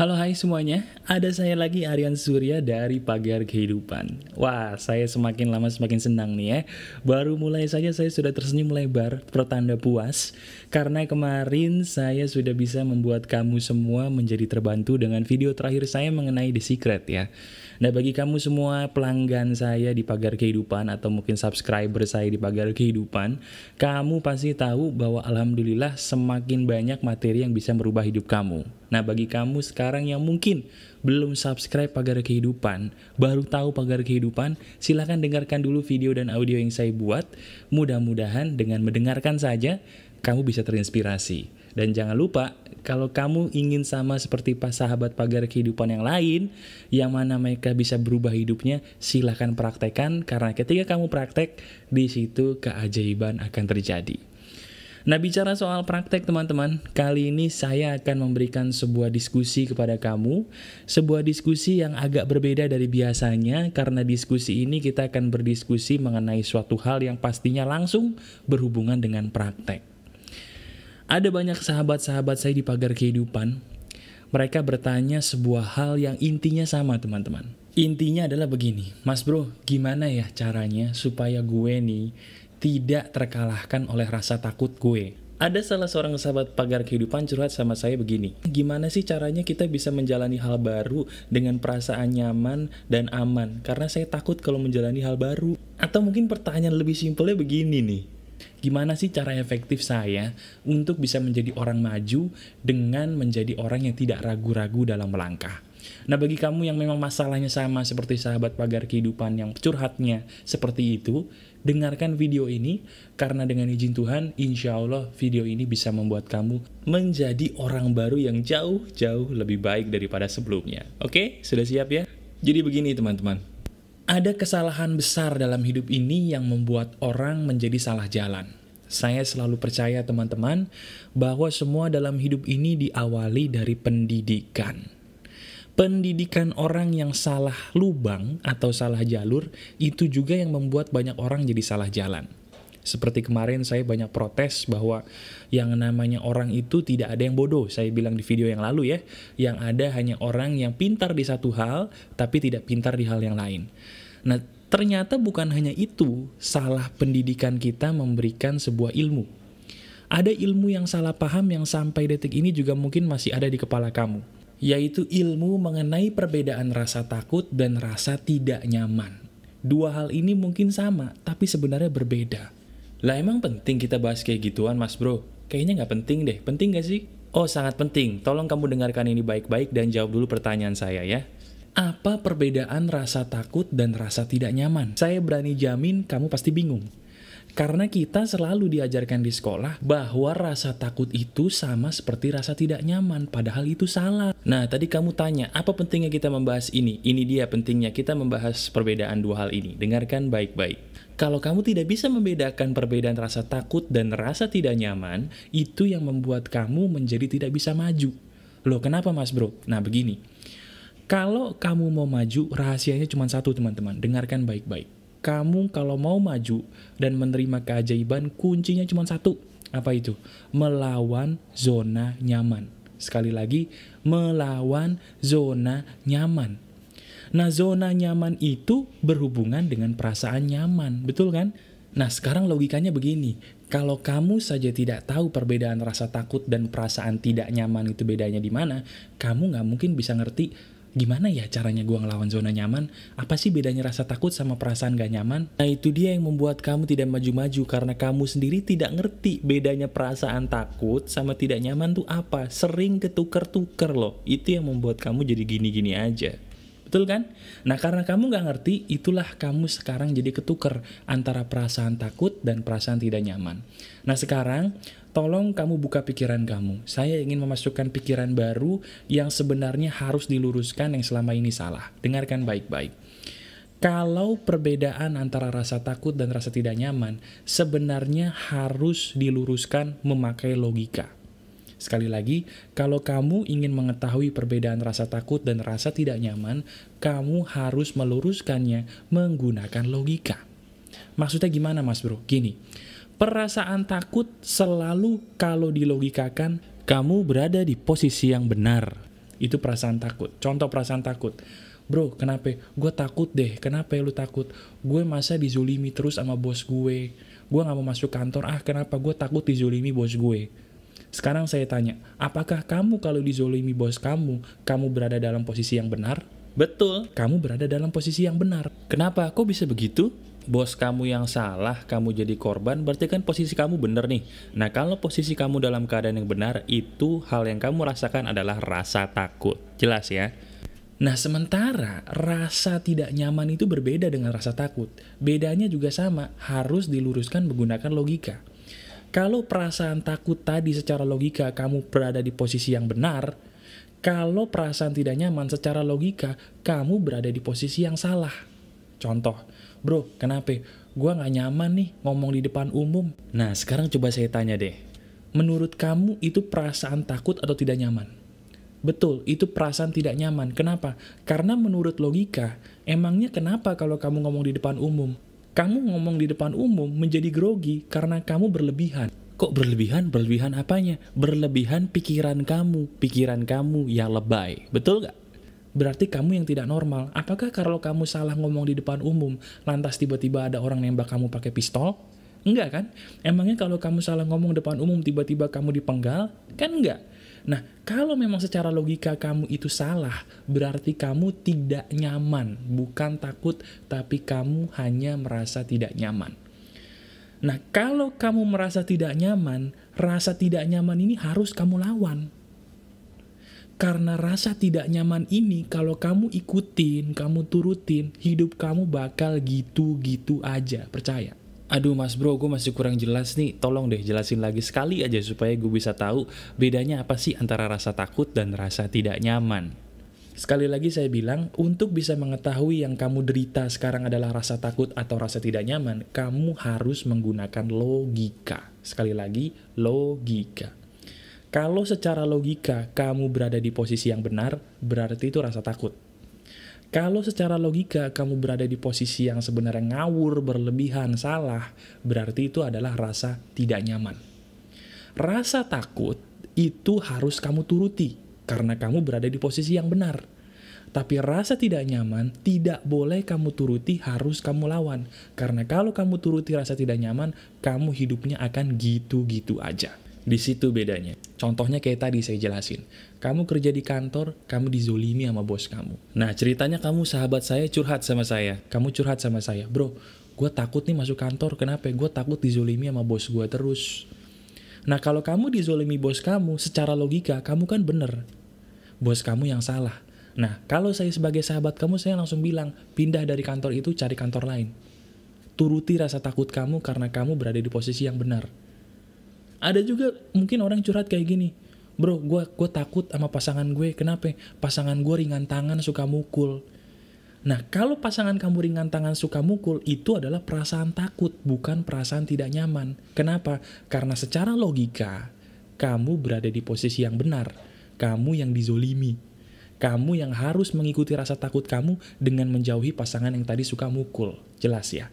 Halo hai semuanya, ada saya lagi Aryan Surya dari Pagar Kehidupan. Wah, saya semakin lama semakin senang nih ya. Baru mulai saja saya sudah tersenyum lebar, pertanda puas. Karena kemarin saya sudah bisa membuat kamu semua menjadi terbantu dengan video terakhir saya mengenai The Secret ya Nah bagi kamu semua pelanggan saya di Pagar Kehidupan atau mungkin subscriber saya di Pagar Kehidupan, kamu pasti tahu bahwa Alhamdulillah semakin banyak materi yang bisa merubah hidup kamu. Nah bagi kamu sekarang yang mungkin belum subscribe Pagar Kehidupan, baru tahu Pagar Kehidupan, silahkan dengarkan dulu video dan audio yang saya buat. Mudah-mudahan dengan mendengarkan saja, kamu bisa terinspirasi. Dan jangan lupa, kalau kamu ingin sama seperti pas sahabat pagar kehidupan yang lain, yang mana mereka bisa berubah hidupnya, silahkan praktekkan, karena ketika kamu praktek, di situ keajaiban akan terjadi. Nah bicara soal praktek teman-teman, kali ini saya akan memberikan sebuah diskusi kepada kamu. Sebuah diskusi yang agak berbeda dari biasanya Karena diskusi ini kita akan berdiskusi mengenai suatu hal yang pastinya langsung berhubungan dengan praktek ada banyak sahabat-sahabat saya di pagar kehidupan. Mereka bertanya sebuah hal yang intinya sama teman-teman. Intinya adalah begini, Mas bro, gimana ya caranya supaya gue nih tidak terkalahkan oleh rasa takut gue? Ada salah seorang sahabat pagar kehidupan curhat sama saya begini, gimana sih caranya kita bisa menjalani hal baru dengan perasaan nyaman dan aman? Karena saya takut kalau menjalani hal baru. Atau mungkin pertanyaan lebih simpelnya begini nih, Gimana sih cara efektif saya untuk bisa menjadi orang maju dengan menjadi orang yang tidak ragu-ragu dalam melangkah? Nah bagi kamu yang memang masalahnya sama seperti sahabat pagar kehidupan yang curhatnya seperti itu, dengarkan video ini karena dengan izin Tuhan, insya Allah video ini bisa membuat kamu menjadi orang baru yang jauh-jauh lebih baik daripada sebelumnya. Oke, sudah siap ya? Jadi begini teman-teman, ada kesalahan besar dalam hidup ini yang membuat orang menjadi salah jalan. Saya selalu percaya teman-teman bahwa semua dalam hidup ini diawali dari pendidikan. Pendidikan orang yang salah lubang atau salah jalur itu juga yang membuat banyak orang jadi salah jalan. Seperti kemarin saya banyak protes bahwa yang namanya orang itu tidak ada yang bodoh. Saya bilang di video yang lalu ya, yang ada hanya orang yang pintar di satu hal, tapi tidak pintar di hal yang lain. Nah, ternyata bukan hanya itu, salah pendidikan kita memberikan sebuah ilmu. Ada ilmu yang salah paham yang sampai detik ini juga mungkin masih ada di kepala kamu. Yaitu ilmu mengenai perbedaan rasa takut dan rasa tidak nyaman. Dua hal ini mungkin sama, tapi sebenarnya berbeda. Lah emang penting kita bahas kayak gituan mas bro? Kayaknya nggak penting deh, penting gak sih? Oh sangat penting, tolong kamu dengarkan ini baik-baik dan jawab dulu pertanyaan saya ya. Apa perbedaan rasa takut dan rasa tidak nyaman? Saya berani jamin kamu pasti bingung. Karena kita selalu diajarkan di sekolah bahwa rasa takut itu sama seperti rasa tidak nyaman, padahal itu salah. Nah, tadi kamu tanya, apa pentingnya kita membahas ini? Ini dia pentingnya kita membahas perbedaan dua hal ini. Dengarkan baik-baik. Kalau kamu tidak bisa membedakan perbedaan rasa takut dan rasa tidak nyaman, itu yang membuat kamu menjadi tidak bisa maju. Loh, kenapa mas bro? Nah, begini. Kalau kamu mau maju, rahasianya cuma satu teman-teman. Dengarkan baik-baik. Kamu kalau mau maju dan menerima keajaiban, kuncinya cuma satu. Apa itu? Melawan zona nyaman. Sekali lagi, melawan zona nyaman. Nah, zona nyaman itu berhubungan dengan perasaan nyaman, betul kan? Nah, sekarang logikanya begini. Kalau kamu saja tidak tahu perbedaan rasa takut dan perasaan tidak nyaman itu bedanya di mana, kamu nggak mungkin bisa ngerti gimana ya caranya gue ngelawan zona nyaman? Apa sih bedanya rasa takut sama perasaan gak nyaman? Nah itu dia yang membuat kamu tidak maju-maju karena kamu sendiri tidak ngerti bedanya perasaan takut sama tidak nyaman tuh apa. Sering ketuker-tuker loh. Itu yang membuat kamu jadi gini-gini aja. Betul kan? Nah karena kamu gak ngerti, itulah kamu sekarang jadi ketuker antara perasaan takut dan perasaan tidak nyaman. Nah sekarang, tolong kamu buka pikiran kamu. Saya ingin memasukkan pikiran baru yang sebenarnya harus diluruskan yang selama ini salah. Dengarkan baik-baik. Kalau perbedaan antara rasa takut dan rasa tidak nyaman, sebenarnya harus diluruskan memakai logika. Sekali lagi, kalau kamu ingin mengetahui perbedaan rasa takut dan rasa tidak nyaman, kamu harus meluruskannya menggunakan logika. Maksudnya gimana mas bro? Gini, perasaan takut selalu kalau dilogikakan, kamu berada di posisi yang benar. Itu perasaan takut. Contoh perasaan takut. Bro, kenapa? Gue takut deh. Kenapa lu takut? Gue masa dizulimi terus sama bos gue. Gue gak mau masuk kantor. Ah, kenapa? Gue takut dizulimi bos gue. Sekarang saya tanya, apakah kamu kalau dizolimi bos kamu, kamu berada dalam posisi yang benar? Betul, kamu berada dalam posisi yang benar. Kenapa? Kok bisa begitu? Bos kamu yang salah, kamu jadi korban, berarti kan posisi kamu benar nih. Nah, kalau posisi kamu dalam keadaan yang benar, itu hal yang kamu rasakan adalah rasa takut. Jelas ya? Nah, sementara rasa tidak nyaman itu berbeda dengan rasa takut. Bedanya juga sama, harus diluruskan menggunakan logika. Kalau perasaan takut tadi secara logika kamu berada di posisi yang benar, kalau perasaan tidak nyaman secara logika kamu berada di posisi yang salah. Contoh, bro, kenapa? Gua nggak nyaman nih ngomong di depan umum. Nah, sekarang coba saya tanya deh. Menurut kamu itu perasaan takut atau tidak nyaman? Betul, itu perasaan tidak nyaman. Kenapa? Karena menurut logika, emangnya kenapa kalau kamu ngomong di depan umum? kamu ngomong di depan umum menjadi grogi karena kamu berlebihan. Kok berlebihan? Berlebihan apanya? Berlebihan pikiran kamu, pikiran kamu yang lebay. Betul gak? Berarti kamu yang tidak normal. Apakah kalau kamu salah ngomong di depan umum, lantas tiba-tiba ada orang nembak kamu pakai pistol? Enggak kan? Emangnya kalau kamu salah ngomong depan umum, tiba-tiba kamu dipenggal? Kan enggak? Nah, kalau memang secara logika kamu itu salah, berarti kamu tidak nyaman. Bukan takut, tapi kamu hanya merasa tidak nyaman. Nah, kalau kamu merasa tidak nyaman, rasa tidak nyaman ini harus kamu lawan. Karena rasa tidak nyaman ini, kalau kamu ikutin, kamu turutin, hidup kamu bakal gitu-gitu aja, percaya. Aduh mas bro, gue masih kurang jelas nih. Tolong deh jelasin lagi sekali aja supaya gue bisa tahu bedanya apa sih antara rasa takut dan rasa tidak nyaman. Sekali lagi saya bilang, untuk bisa mengetahui yang kamu derita sekarang adalah rasa takut atau rasa tidak nyaman, kamu harus menggunakan logika. Sekali lagi, logika. Kalau secara logika kamu berada di posisi yang benar, berarti itu rasa takut. Kalau secara logika kamu berada di posisi yang sebenarnya ngawur, berlebihan, salah, berarti itu adalah rasa tidak nyaman. Rasa takut itu harus kamu turuti, karena kamu berada di posisi yang benar. Tapi rasa tidak nyaman tidak boleh kamu turuti, harus kamu lawan. Karena kalau kamu turuti rasa tidak nyaman, kamu hidupnya akan gitu-gitu aja. Di situ bedanya. Contohnya kayak tadi saya jelasin. Kamu kerja di kantor, kamu dizolimi sama bos kamu. Nah ceritanya kamu sahabat saya curhat sama saya. Kamu curhat sama saya. Bro, gue takut nih masuk kantor. Kenapa? Gue takut dizolimi sama bos gue terus. Nah kalau kamu dizolimi bos kamu, secara logika kamu kan bener. Bos kamu yang salah. Nah kalau saya sebagai sahabat kamu, saya langsung bilang, pindah dari kantor itu cari kantor lain. Turuti rasa takut kamu karena kamu berada di posisi yang benar ada juga mungkin orang curhat kayak gini bro gue gue takut sama pasangan gue kenapa? Pasangan gue ringan tangan suka mukul. Nah kalau pasangan kamu ringan tangan suka mukul itu adalah perasaan takut bukan perasaan tidak nyaman. Kenapa? Karena secara logika kamu berada di posisi yang benar kamu yang dizolimi. Kamu yang harus mengikuti rasa takut kamu dengan menjauhi pasangan yang tadi suka mukul. Jelas ya?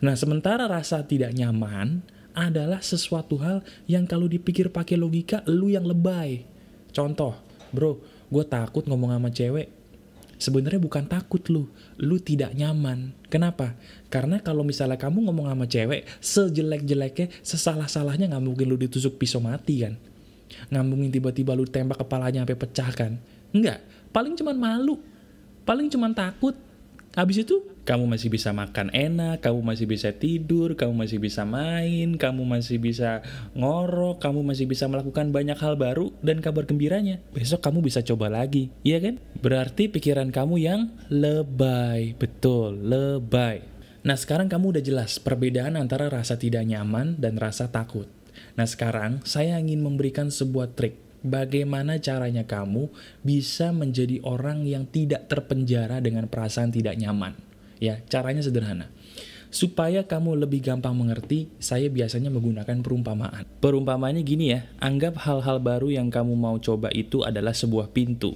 Nah, sementara rasa tidak nyaman adalah sesuatu hal yang kalau dipikir pakai logika, lu yang lebay. Contoh, bro, gue takut ngomong sama cewek. Sebenarnya bukan takut lu, lu tidak nyaman. Kenapa? Karena kalau misalnya kamu ngomong sama cewek, sejelek-jeleknya, sesalah-salahnya nggak mungkin lu ditusuk pisau mati kan. Nggak mungkin tiba-tiba lu tembak kepalanya sampai pecah kan. Enggak, paling cuman malu. Paling cuman takut. Habis itu kamu masih bisa makan enak, kamu masih bisa tidur, kamu masih bisa main, kamu masih bisa ngorok, kamu masih bisa melakukan banyak hal baru dan kabar gembiranya. Besok kamu bisa coba lagi, iya kan? Berarti pikiran kamu yang lebay, betul, lebay. Nah sekarang kamu udah jelas perbedaan antara rasa tidak nyaman dan rasa takut. Nah sekarang saya ingin memberikan sebuah trik bagaimana caranya kamu bisa menjadi orang yang tidak terpenjara dengan perasaan tidak nyaman. Ya, caranya sederhana. Supaya kamu lebih gampang mengerti, saya biasanya menggunakan perumpamaan. Perumpamaannya gini ya, anggap hal-hal baru yang kamu mau coba itu adalah sebuah pintu.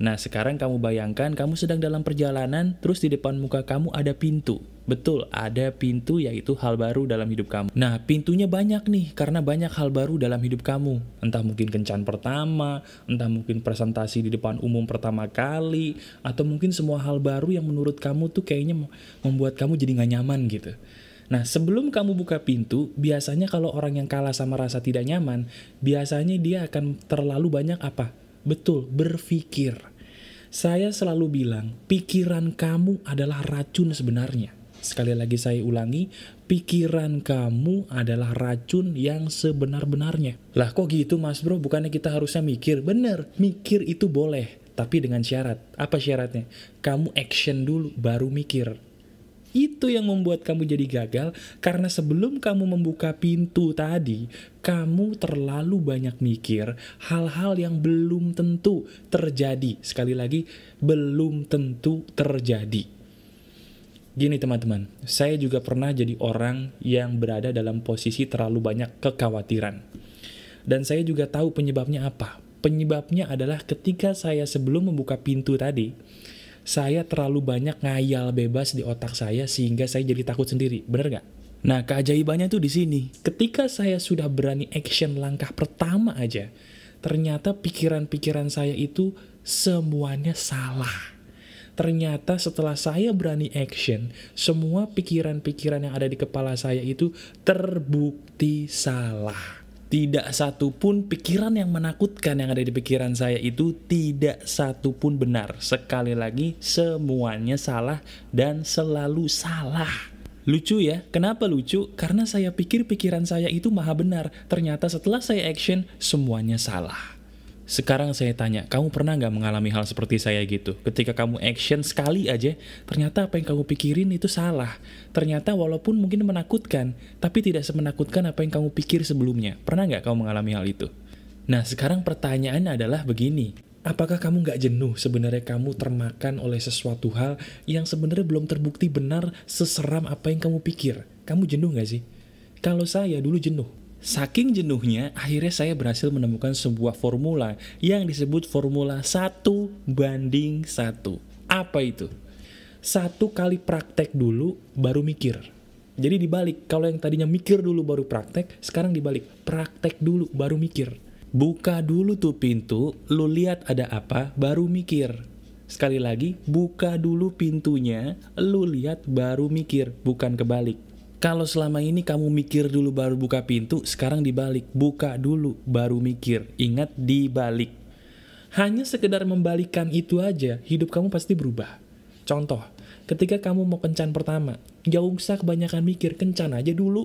Nah, sekarang kamu bayangkan kamu sedang dalam perjalanan, terus di depan muka kamu ada pintu. Betul, ada pintu yaitu hal baru dalam hidup kamu. Nah, pintunya banyak nih, karena banyak hal baru dalam hidup kamu. Entah mungkin kencan pertama, entah mungkin presentasi di depan umum pertama kali, atau mungkin semua hal baru yang menurut kamu tuh kayaknya membuat kamu jadi gak nyaman gitu. Nah, sebelum kamu buka pintu, biasanya kalau orang yang kalah sama rasa tidak nyaman, biasanya dia akan terlalu banyak apa? Betul, berpikir. Saya selalu bilang, pikiran kamu adalah racun sebenarnya. Sekali lagi saya ulangi, pikiran kamu adalah racun yang sebenar-benarnya. Lah kok gitu mas bro, bukannya kita harusnya mikir? Bener, mikir itu boleh, tapi dengan syarat. Apa syaratnya? Kamu action dulu, baru mikir. Itu yang membuat kamu jadi gagal karena sebelum kamu membuka pintu tadi, kamu terlalu banyak mikir hal-hal yang belum tentu terjadi. Sekali lagi, belum tentu terjadi. Gini teman-teman, saya juga pernah jadi orang yang berada dalam posisi terlalu banyak kekhawatiran. Dan saya juga tahu penyebabnya apa. Penyebabnya adalah ketika saya sebelum membuka pintu tadi, saya terlalu banyak ngayal bebas di otak saya sehingga saya jadi takut sendiri. Bener gak? Nah, keajaibannya tuh di sini. Ketika saya sudah berani action langkah pertama aja, ternyata pikiran-pikiran saya itu semuanya salah. Ternyata setelah saya berani action, semua pikiran-pikiran yang ada di kepala saya itu terbukti salah. Tidak satu pun pikiran yang menakutkan yang ada di pikiran saya itu tidak satu pun benar. Sekali lagi, semuanya salah dan selalu salah. Lucu ya, kenapa lucu? Karena saya pikir pikiran saya itu maha benar. Ternyata setelah saya action, semuanya salah. Sekarang saya tanya, kamu pernah nggak mengalami hal seperti saya gitu? Ketika kamu action sekali aja, ternyata apa yang kamu pikirin itu salah. Ternyata walaupun mungkin menakutkan, tapi tidak semenakutkan apa yang kamu pikir sebelumnya. Pernah nggak kamu mengalami hal itu? Nah, sekarang pertanyaan adalah begini. Apakah kamu nggak jenuh sebenarnya kamu termakan oleh sesuatu hal yang sebenarnya belum terbukti benar seseram apa yang kamu pikir? Kamu jenuh nggak sih? Kalau saya dulu jenuh. Saking jenuhnya, akhirnya saya berhasil menemukan sebuah formula yang disebut formula 1 banding 1. Apa itu? Satu kali praktek dulu, baru mikir. Jadi dibalik, kalau yang tadinya mikir dulu baru praktek, sekarang dibalik, praktek dulu baru mikir. Buka dulu tuh pintu, lu lihat ada apa, baru mikir. Sekali lagi, buka dulu pintunya, lu lihat baru mikir, bukan kebalik. Kalau selama ini kamu mikir dulu baru buka pintu, sekarang dibalik. Buka dulu baru mikir. Ingat dibalik. Hanya sekedar membalikan itu aja, hidup kamu pasti berubah. Contoh, ketika kamu mau kencan pertama, gak usah kebanyakan mikir, kencan aja dulu.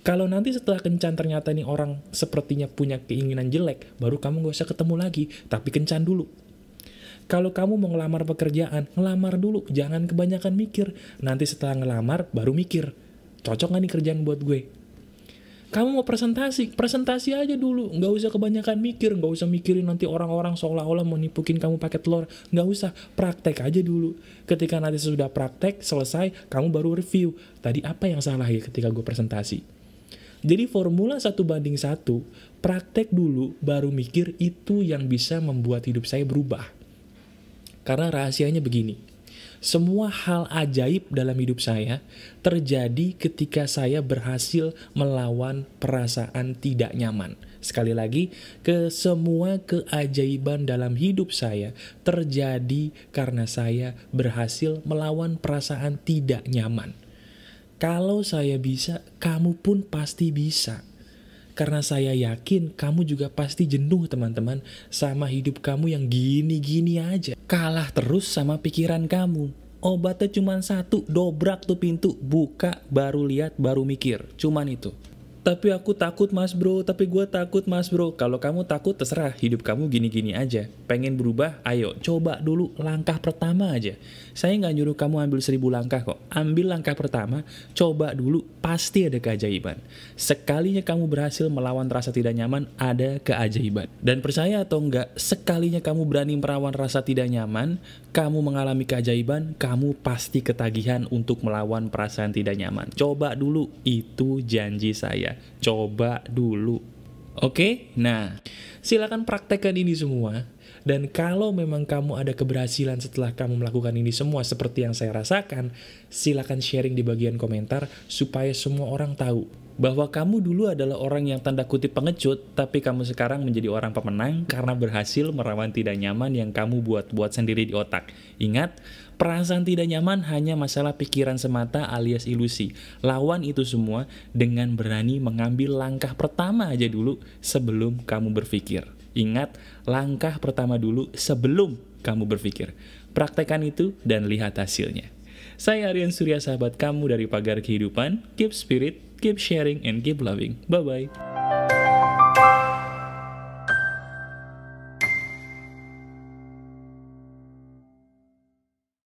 Kalau nanti setelah kencan ternyata nih orang sepertinya punya keinginan jelek, baru kamu gak usah ketemu lagi, tapi kencan dulu. Kalau kamu mau ngelamar pekerjaan, ngelamar dulu, jangan kebanyakan mikir. Nanti setelah ngelamar, baru mikir cocok gak nih kerjaan buat gue? Kamu mau presentasi, presentasi aja dulu. Nggak usah kebanyakan mikir, nggak usah mikirin nanti orang-orang seolah-olah mau nipukin kamu pakai telur. Nggak usah, praktek aja dulu. Ketika nanti sudah praktek, selesai, kamu baru review. Tadi apa yang salah ya ketika gue presentasi? Jadi formula satu banding satu, praktek dulu, baru mikir itu yang bisa membuat hidup saya berubah. Karena rahasianya begini, semua hal ajaib dalam hidup saya terjadi ketika saya berhasil melawan perasaan tidak nyaman. Sekali lagi, ke semua keajaiban dalam hidup saya terjadi karena saya berhasil melawan perasaan tidak nyaman. Kalau saya bisa, kamu pun pasti bisa. Karena saya yakin kamu juga pasti jenuh teman-teman sama hidup kamu yang gini-gini aja. Kalah terus sama pikiran kamu. Obatnya cuma satu, dobrak tuh pintu, buka, baru lihat, baru mikir. Cuman itu. Tapi aku takut mas bro, tapi gue takut mas bro. Kalau kamu takut terserah, hidup kamu gini-gini aja. Pengen berubah, ayo coba dulu langkah pertama aja. Saya nggak nyuruh kamu ambil seribu langkah kok. Ambil langkah pertama, coba dulu, pasti ada keajaiban. Sekalinya kamu berhasil melawan rasa tidak nyaman, ada keajaiban. Dan percaya atau enggak, sekalinya kamu berani merawan rasa tidak nyaman, kamu mengalami keajaiban, kamu pasti ketagihan untuk melawan perasaan tidak nyaman. Coba dulu, itu janji saya. Coba dulu. Oke, nah silakan praktekkan ini semua. Dan kalau memang kamu ada keberhasilan setelah kamu melakukan ini semua seperti yang saya rasakan, silakan sharing di bagian komentar supaya semua orang tahu bahwa kamu dulu adalah orang yang tanda kutip pengecut, tapi kamu sekarang menjadi orang pemenang karena berhasil merawan tidak nyaman yang kamu buat-buat sendiri di otak. Ingat, perasaan tidak nyaman hanya masalah pikiran semata alias ilusi. Lawan itu semua dengan berani mengambil langkah pertama aja dulu sebelum kamu berpikir. Ingat, langkah pertama dulu sebelum kamu berpikir. Praktekan itu dan lihat hasilnya. Saya Aryan Surya, sahabat kamu dari Pagar Kehidupan. Keep spirit, keep sharing, and keep loving. Bye-bye.